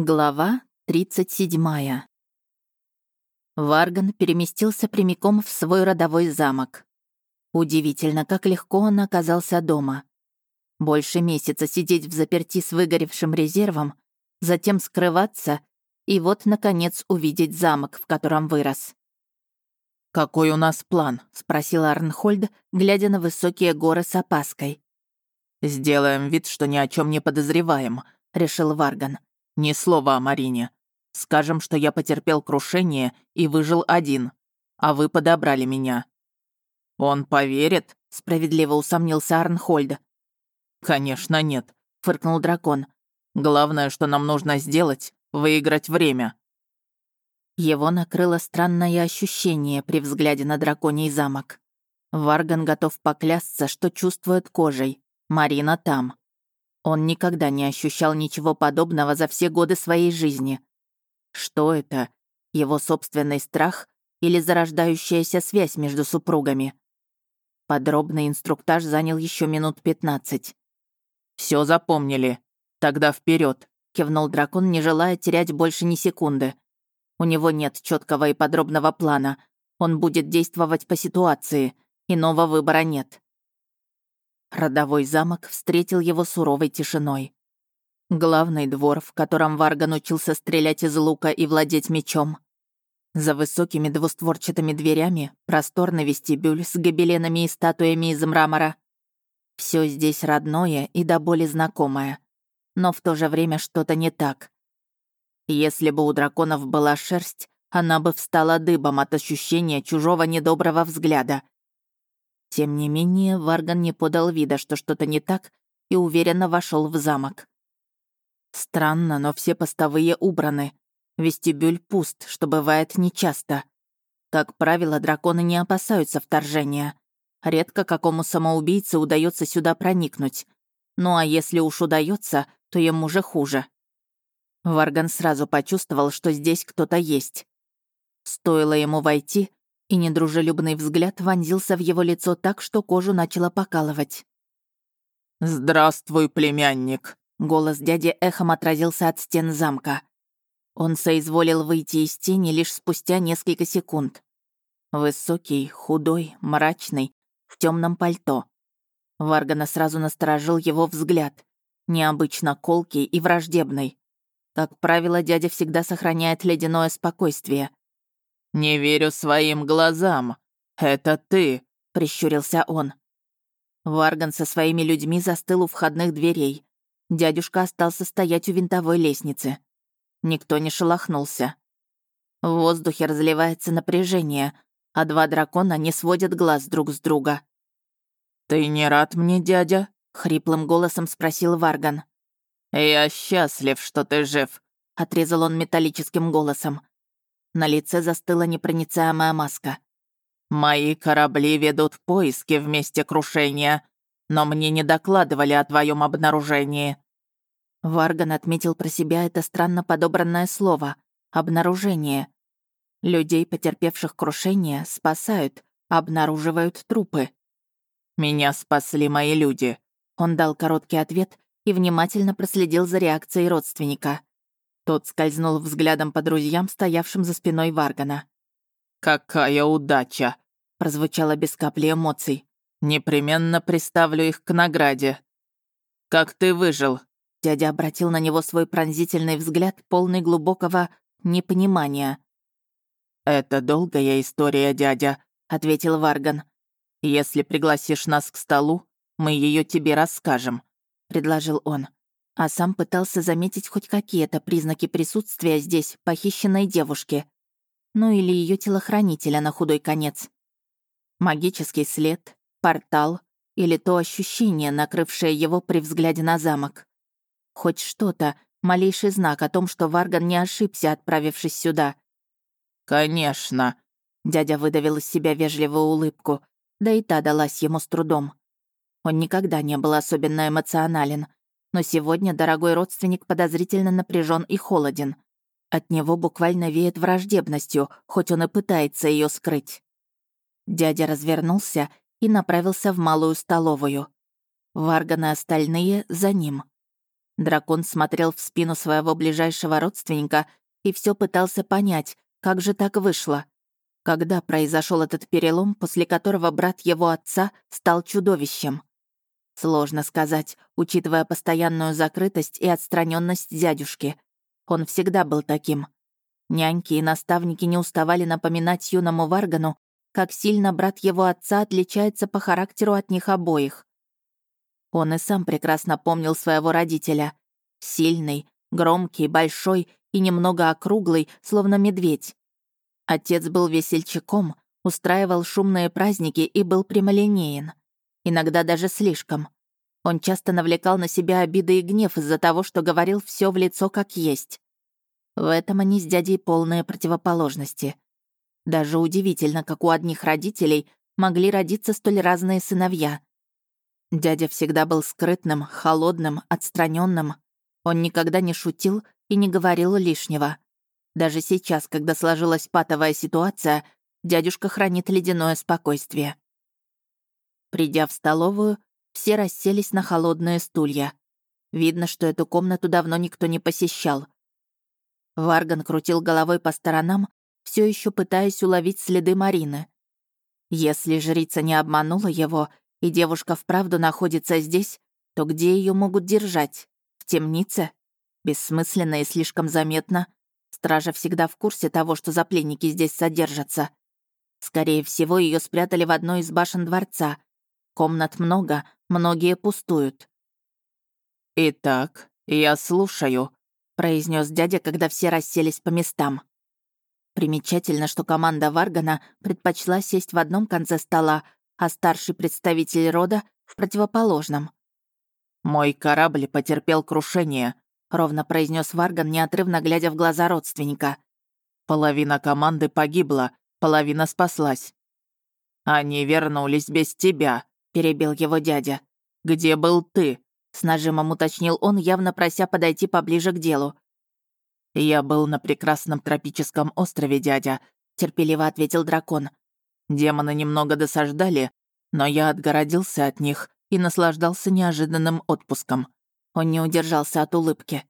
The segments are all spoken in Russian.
Глава 37. Варган переместился прямиком в свой родовой замок. Удивительно, как легко он оказался дома. Больше месяца сидеть в заперти с выгоревшим резервом, затем скрываться и вот, наконец, увидеть замок, в котором вырос. «Какой у нас план?» — спросил Арнхольд, глядя на высокие горы с опаской. «Сделаем вид, что ни о чем не подозреваем», — решил Варган. Ни слова о Марине. Скажем, что я потерпел крушение и выжил один, а вы подобрали меня». «Он поверит?» — справедливо усомнился Арнхольд. «Конечно нет», — фыркнул дракон. «Главное, что нам нужно сделать — выиграть время». Его накрыло странное ощущение при взгляде на драконий замок. Варган готов поклясться, что чувствует кожей. Марина там. Он никогда не ощущал ничего подобного за все годы своей жизни. Что это? Его собственный страх или зарождающаяся связь между супругами? Подробный инструктаж занял еще минут пятнадцать. Все запомнили. Тогда вперед, кивнул дракон, не желая терять больше ни секунды. У него нет четкого и подробного плана. Он будет действовать по ситуации. Иного выбора нет. Родовой замок встретил его суровой тишиной. Главный двор, в котором Варган учился стрелять из лука и владеть мечом. За высокими двустворчатыми дверями просторный вестибюль с гобеленами и статуями из мрамора. Все здесь родное и до боли знакомое. Но в то же время что-то не так. Если бы у драконов была шерсть, она бы встала дыбом от ощущения чужого недоброго взгляда — тем не менее, Варган не подал вида, что что-то не так, и уверенно вошел в замок. Странно, но все постовые убраны. Вестибюль пуст, что бывает нечасто. Как правило, драконы не опасаются вторжения. Редко какому самоубийце удается сюда проникнуть. Ну а если уж удается, то ему же хуже. Варган сразу почувствовал, что здесь кто-то есть. Стоило ему войти, и недружелюбный взгляд вонзился в его лицо так, что кожу начало покалывать. «Здравствуй, племянник!» Голос дяди эхом отразился от стен замка. Он соизволил выйти из тени лишь спустя несколько секунд. Высокий, худой, мрачный, в темном пальто. Варгана сразу насторожил его взгляд. Необычно колкий и враждебный. Как правило, дядя всегда сохраняет ледяное спокойствие. «Не верю своим глазам. Это ты», — прищурился он. Варган со своими людьми застыл у входных дверей. Дядюшка остался стоять у винтовой лестницы. Никто не шелохнулся. В воздухе разливается напряжение, а два дракона не сводят глаз друг с друга. «Ты не рад мне, дядя?» — хриплым голосом спросил Варган. «Я счастлив, что ты жив», — отрезал он металлическим голосом. На лице застыла непроницаемая маска. «Мои корабли ведут поиски в месте крушения, но мне не докладывали о твоем обнаружении». Варган отметил про себя это странно подобранное слово «обнаружение». Людей, потерпевших крушение, спасают, обнаруживают трупы. «Меня спасли мои люди», — он дал короткий ответ и внимательно проследил за реакцией родственника. Тот скользнул взглядом по друзьям, стоявшим за спиной Варгана. «Какая удача!» — прозвучало без капли эмоций. «Непременно приставлю их к награде». «Как ты выжил?» Дядя обратил на него свой пронзительный взгляд, полный глубокого непонимания. «Это долгая история, дядя», — ответил Варган. «Если пригласишь нас к столу, мы ее тебе расскажем», — предложил он а сам пытался заметить хоть какие-то признаки присутствия здесь похищенной девушки. Ну или ее телохранителя на худой конец. Магический след, портал или то ощущение, накрывшее его при взгляде на замок. Хоть что-то, малейший знак о том, что Варган не ошибся, отправившись сюда. «Конечно», — дядя выдавил из себя вежливую улыбку, да и та далась ему с трудом. Он никогда не был особенно эмоционален — но сегодня дорогой родственник подозрительно напряжен и холоден. От него буквально веет враждебностью, хоть он и пытается ее скрыть. Дядя развернулся и направился в малую столовую. Варганы остальные за ним. Дракон смотрел в спину своего ближайшего родственника и все пытался понять, как же так вышло. Когда произошел этот перелом, после которого брат его отца стал чудовищем? Сложно сказать, учитывая постоянную закрытость и отстраненность дядюшки. Он всегда был таким. Няньки и наставники не уставали напоминать юному Варгану, как сильно брат его отца отличается по характеру от них обоих. Он и сам прекрасно помнил своего родителя. Сильный, громкий, большой и немного округлый, словно медведь. Отец был весельчаком, устраивал шумные праздники и был прямолинеен иногда даже слишком. Он часто навлекал на себя обиды и гнев из-за того, что говорил все в лицо как есть. В этом они с дядей полные противоположности. Даже удивительно, как у одних родителей могли родиться столь разные сыновья. Дядя всегда был скрытным, холодным, отстраненным. Он никогда не шутил и не говорил лишнего. Даже сейчас, когда сложилась патовая ситуация, дядюшка хранит ледяное спокойствие. Придя в столовую, все расселись на холодные стулья. Видно, что эту комнату давно никто не посещал. Варган крутил головой по сторонам, все еще пытаясь уловить следы Марины. Если жрица не обманула его, и девушка вправду находится здесь, то где ее могут держать? В темнице? Бессмысленно и слишком заметно. Стража всегда в курсе того, что за пленники здесь содержатся. Скорее всего, ее спрятали в одной из башен дворца, Комнат много, многие пустуют. «Итак, я слушаю», — произнес дядя, когда все расселись по местам. Примечательно, что команда Варгана предпочла сесть в одном конце стола, а старший представитель рода — в противоположном. «Мой корабль потерпел крушение», — ровно произнес Варган, неотрывно глядя в глаза родственника. «Половина команды погибла, половина спаслась. Они вернулись без тебя», — перебил его дядя. «Где был ты?» — с нажимом уточнил он, явно прося подойти поближе к делу. «Я был на прекрасном тропическом острове, дядя», — терпеливо ответил дракон. «Демоны немного досаждали, но я отгородился от них и наслаждался неожиданным отпуском». Он не удержался от улыбки.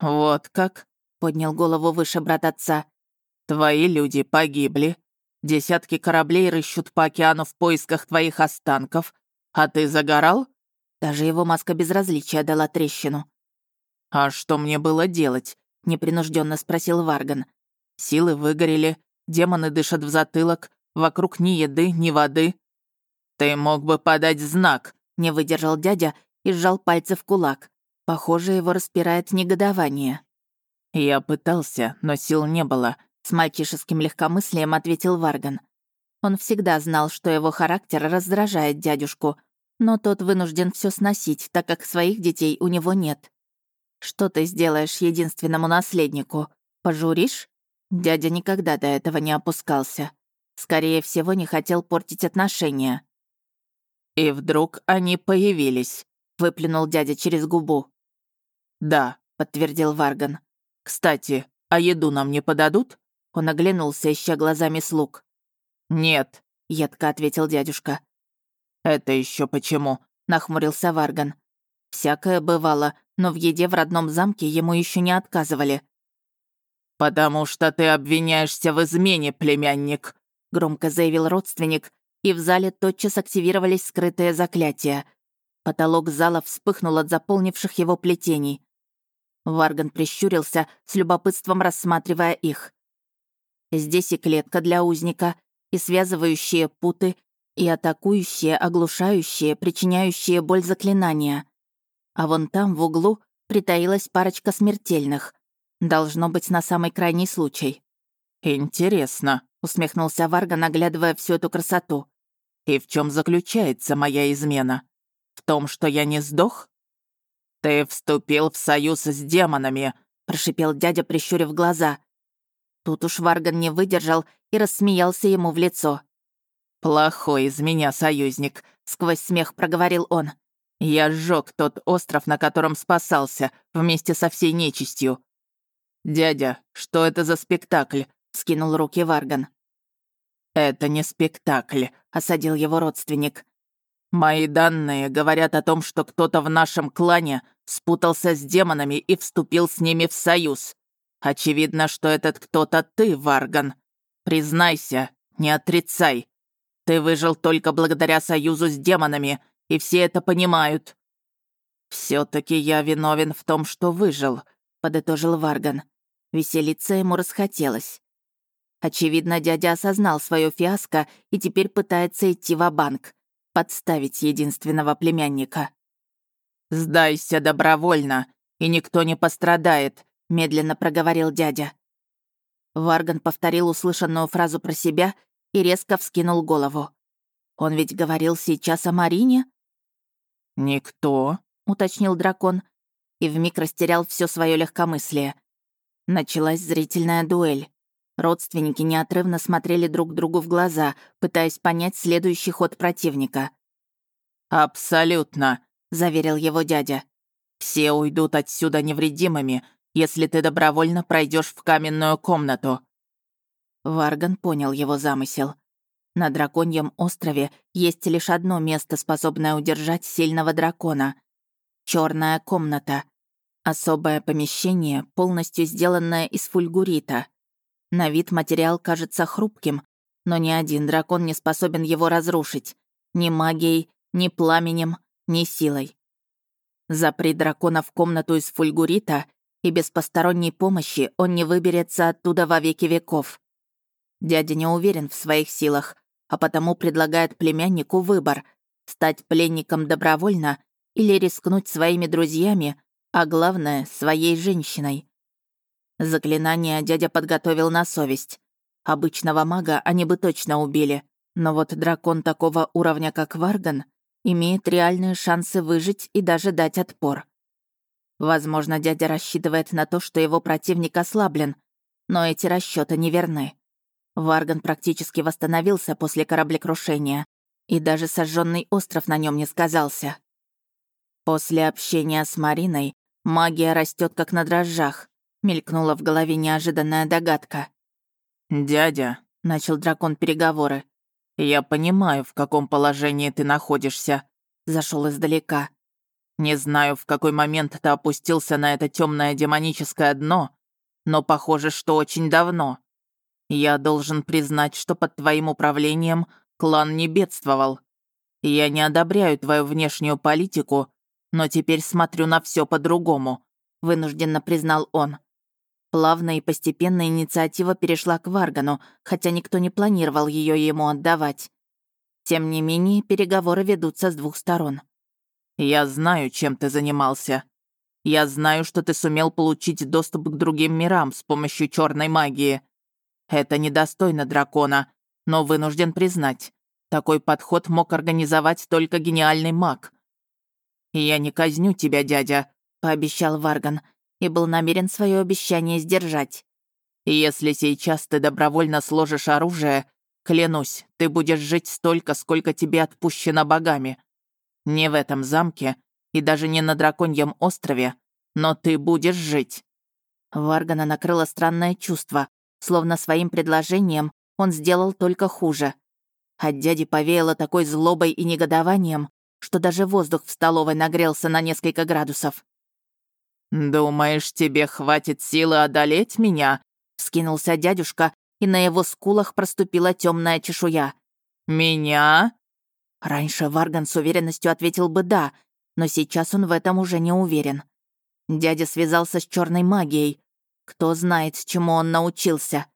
«Вот как?» — поднял голову выше брат отца. «Твои люди погибли, Десятки кораблей рыщут по океану в поисках твоих останков. А ты загорал?» Даже его маска безразличия дала трещину. «А что мне было делать?» — непринужденно спросил Варган. «Силы выгорели, демоны дышат в затылок, вокруг ни еды, ни воды». «Ты мог бы подать знак», — не выдержал дядя и сжал пальцы в кулак. Похоже, его распирает негодование. «Я пытался, но сил не было. С мальчишеским легкомыслием ответил Варган. Он всегда знал, что его характер раздражает дядюшку, но тот вынужден все сносить, так как своих детей у него нет. «Что ты сделаешь единственному наследнику? Пожуришь?» Дядя никогда до этого не опускался. Скорее всего, не хотел портить отношения. «И вдруг они появились», — выплюнул дядя через губу. «Да», — подтвердил Варган. «Кстати, а еду нам не подадут?» Он оглянулся, ища глазами слуг. «Нет», — едко ответил дядюшка. «Это еще почему?» — нахмурился Варган. «Всякое бывало, но в еде в родном замке ему еще не отказывали». «Потому что ты обвиняешься в измене, племянник», — громко заявил родственник, и в зале тотчас активировались скрытые заклятия. Потолок зала вспыхнул от заполнивших его плетений. Варган прищурился, с любопытством рассматривая их. Здесь и клетка для узника, и связывающие путы, и атакующие, оглушающие, причиняющие боль заклинания. А вон там, в углу, притаилась парочка смертельных. Должно быть на самый крайний случай. «Интересно», — усмехнулся Варга, наглядывая всю эту красоту. «И в чем заключается моя измена? В том, что я не сдох?» «Ты вступил в союз с демонами», — прошипел дядя, прищурив глаза. Тут уж Варган не выдержал и рассмеялся ему в лицо. «Плохой из меня союзник», — сквозь смех проговорил он. «Я сжег тот остров, на котором спасался, вместе со всей нечистью». «Дядя, что это за спектакль?» — скинул руки Варган. «Это не спектакль», — осадил его родственник. Мои данные говорят о том, что кто-то в нашем клане спутался с демонами и вступил с ними в союз. Очевидно, что этот кто-то ты, Варган. Признайся, не отрицай. Ты выжил только благодаря союзу с демонами, и все это понимают. все таки я виновен в том, что выжил», — подытожил Варган. Веселиться ему расхотелось. Очевидно, дядя осознал свое фиаско и теперь пытается идти в банк подставить единственного племянника. «Сдайся добровольно, и никто не пострадает», — медленно проговорил дядя. Варган повторил услышанную фразу про себя и резко вскинул голову. «Он ведь говорил сейчас о Марине?» «Никто», — уточнил дракон, и вмиг растерял все свое легкомыслие. Началась зрительная дуэль. Родственники неотрывно смотрели друг другу в глаза, пытаясь понять следующий ход противника. «Абсолютно», — заверил его дядя. «Все уйдут отсюда невредимыми, если ты добровольно пройдешь в каменную комнату». Варган понял его замысел. На драконьем острове есть лишь одно место, способное удержать сильного дракона. Черная комната. Особое помещение, полностью сделанное из фульгурита. На вид материал кажется хрупким, но ни один дракон не способен его разрушить. Ни магией, ни пламенем, ни силой. Запри дракона в комнату из фульгурита, и без посторонней помощи он не выберется оттуда во веки веков. Дядя не уверен в своих силах, а потому предлагает племяннику выбор — стать пленником добровольно или рискнуть своими друзьями, а главное — своей женщиной. Заклинание дядя подготовил на совесть. Обычного мага они бы точно убили. Но вот дракон такого уровня, как Варган, имеет реальные шансы выжить и даже дать отпор. Возможно, дядя рассчитывает на то, что его противник ослаблен, но эти расчеты неверны. Варган практически восстановился после кораблекрушения, и даже сожженный остров на нем не сказался. После общения с Мариной магия растет как на дрожжах, Мелькнула в голове неожиданная догадка. «Дядя», — начал дракон переговоры, — «я понимаю, в каком положении ты находишься», — зашел издалека. «Не знаю, в какой момент ты опустился на это темное демоническое дно, но похоже, что очень давно. Я должен признать, что под твоим управлением клан не бедствовал. Я не одобряю твою внешнюю политику, но теперь смотрю на все по-другому», — вынужденно признал он. Плавно и постепенно инициатива перешла к Варгану, хотя никто не планировал ее ему отдавать. Тем не менее, переговоры ведутся с двух сторон. «Я знаю, чем ты занимался. Я знаю, что ты сумел получить доступ к другим мирам с помощью черной магии. Это недостойно дракона, но вынужден признать, такой подход мог организовать только гениальный маг. «Я не казню тебя, дядя», — пообещал Варган, и был намерен свое обещание сдержать. «Если сейчас ты добровольно сложишь оружие, клянусь, ты будешь жить столько, сколько тебе отпущено богами. Не в этом замке и даже не на Драконьем острове, но ты будешь жить». Варгана накрыло странное чувство, словно своим предложением он сделал только хуже. От дяди повеяло такой злобой и негодованием, что даже воздух в столовой нагрелся на несколько градусов. «Думаешь, тебе хватит силы одолеть меня?» — скинулся дядюшка, и на его скулах проступила темная чешуя. «Меня?» Раньше Варган с уверенностью ответил бы «да», но сейчас он в этом уже не уверен. Дядя связался с черной магией. Кто знает, чему он научился.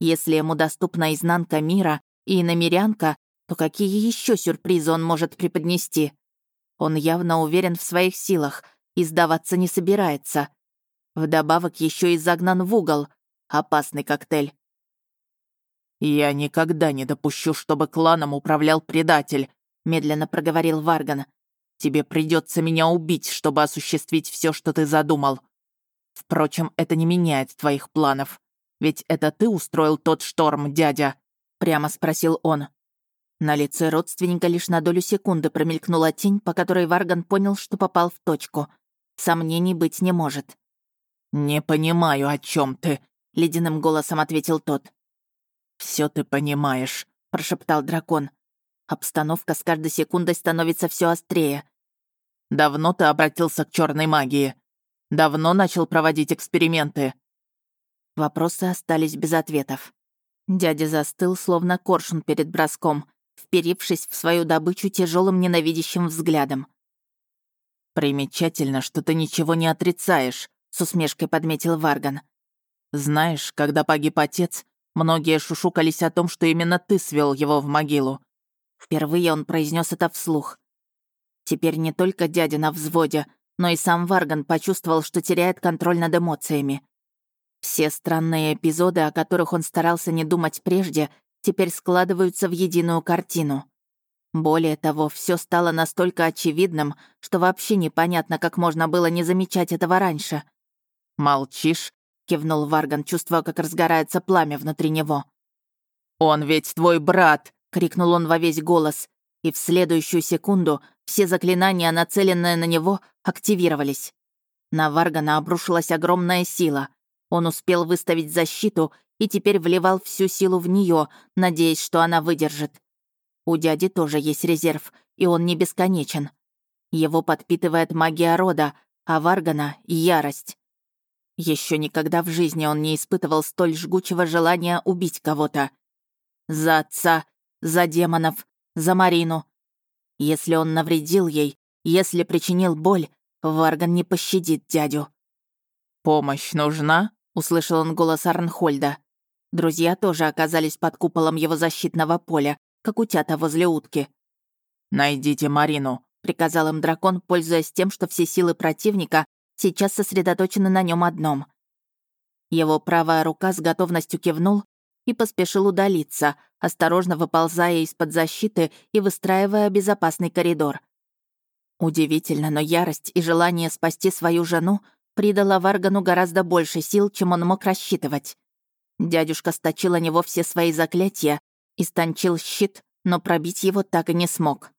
Если ему доступна изнанка мира и иномерянка, то какие еще сюрпризы он может преподнести? Он явно уверен в своих силах, и сдаваться не собирается. Вдобавок еще и загнан в угол. Опасный коктейль. «Я никогда не допущу, чтобы кланом управлял предатель», — медленно проговорил Варган. «Тебе придется меня убить, чтобы осуществить все, что ты задумал. Впрочем, это не меняет твоих планов. Ведь это ты устроил тот шторм, дядя?» — прямо спросил он. На лице родственника лишь на долю секунды промелькнула тень, по которой Варган понял, что попал в точку — Сомнений быть не может. «Не понимаю, о чем ты», — ледяным голосом ответил тот. Все ты понимаешь», — прошептал дракон. Обстановка с каждой секундой становится все острее. «Давно ты обратился к черной магии? Давно начал проводить эксперименты?» Вопросы остались без ответов. Дядя застыл, словно коршун перед броском, вперившись в свою добычу тяжелым ненавидящим взглядом. «Примечательно, что ты ничего не отрицаешь», — с усмешкой подметил Варган. «Знаешь, когда погиб отец, многие шушукались о том, что именно ты свел его в могилу». Впервые он произнес это вслух. Теперь не только дядя на взводе, но и сам Варган почувствовал, что теряет контроль над эмоциями. Все странные эпизоды, о которых он старался не думать прежде, теперь складываются в единую картину. Более того, все стало настолько очевидным, что вообще непонятно, как можно было не замечать этого раньше. «Молчишь?» — кивнул Варган, чувствуя, как разгорается пламя внутри него. «Он ведь твой брат!» — крикнул он во весь голос. И в следующую секунду все заклинания, нацеленные на него, активировались. На Варгана обрушилась огромная сила. Он успел выставить защиту и теперь вливал всю силу в нее, надеясь, что она выдержит. У дяди тоже есть резерв, и он не бесконечен. Его подпитывает магия рода, а Варгана — ярость. Еще никогда в жизни он не испытывал столь жгучего желания убить кого-то. За отца, за демонов, за Марину. Если он навредил ей, если причинил боль, Варган не пощадит дядю. «Помощь нужна?» — услышал он голос Арнхольда. Друзья тоже оказались под куполом его защитного поля, как утята возле утки. «Найдите Марину», — приказал им дракон, пользуясь тем, что все силы противника сейчас сосредоточены на нем одном. Его правая рука с готовностью кивнул и поспешил удалиться, осторожно выползая из-под защиты и выстраивая безопасный коридор. Удивительно, но ярость и желание спасти свою жену придало Варгану гораздо больше сил, чем он мог рассчитывать. Дядюшка сточил на него все свои заклятия, Истончил щит, но пробить его так и не смог.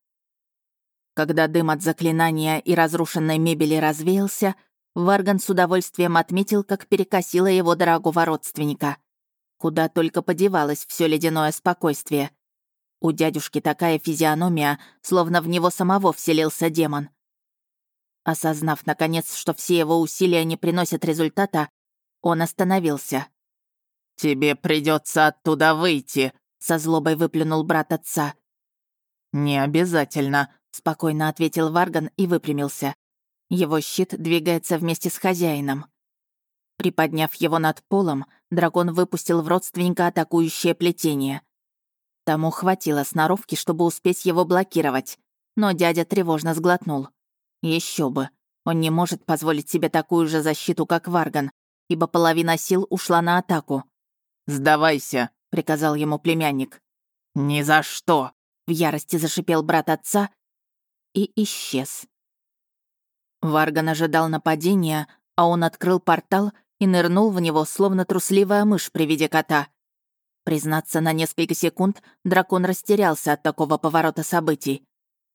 Когда дым от заклинания и разрушенной мебели развеялся, Варган с удовольствием отметил, как перекосило его дорогого родственника. Куда только подевалось все ледяное спокойствие. У дядюшки такая физиономия, словно в него самого вселился демон. Осознав, наконец, что все его усилия не приносят результата, он остановился. «Тебе придется оттуда выйти», со злобой выплюнул брат отца. «Не обязательно», — спокойно ответил Варган и выпрямился. Его щит двигается вместе с хозяином. Приподняв его над полом, дракон выпустил в родственника атакующее плетение. Тому хватило сноровки, чтобы успеть его блокировать, но дядя тревожно сглотнул. Еще бы, он не может позволить себе такую же защиту, как Варган, ибо половина сил ушла на атаку. «Сдавайся», приказал ему племянник. «Ни за что!» — в ярости зашипел брат отца и исчез. Варган ожидал нападения, а он открыл портал и нырнул в него, словно трусливая мышь при виде кота. Признаться, на несколько секунд дракон растерялся от такого поворота событий.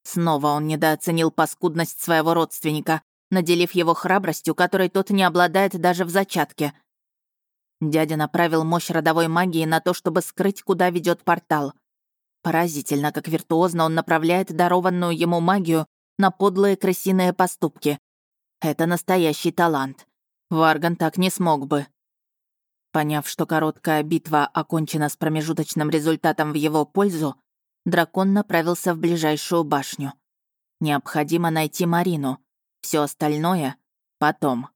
Снова он недооценил паскудность своего родственника, наделив его храбростью, которой тот не обладает даже в зачатке — Дядя направил мощь родовой магии на то, чтобы скрыть, куда ведет портал. Поразительно, как виртуозно он направляет дарованную ему магию на подлые крысиные поступки. Это настоящий талант. Варган так не смог бы. Поняв, что короткая битва окончена с промежуточным результатом в его пользу, дракон направился в ближайшую башню. Необходимо найти Марину. Все остальное — потом.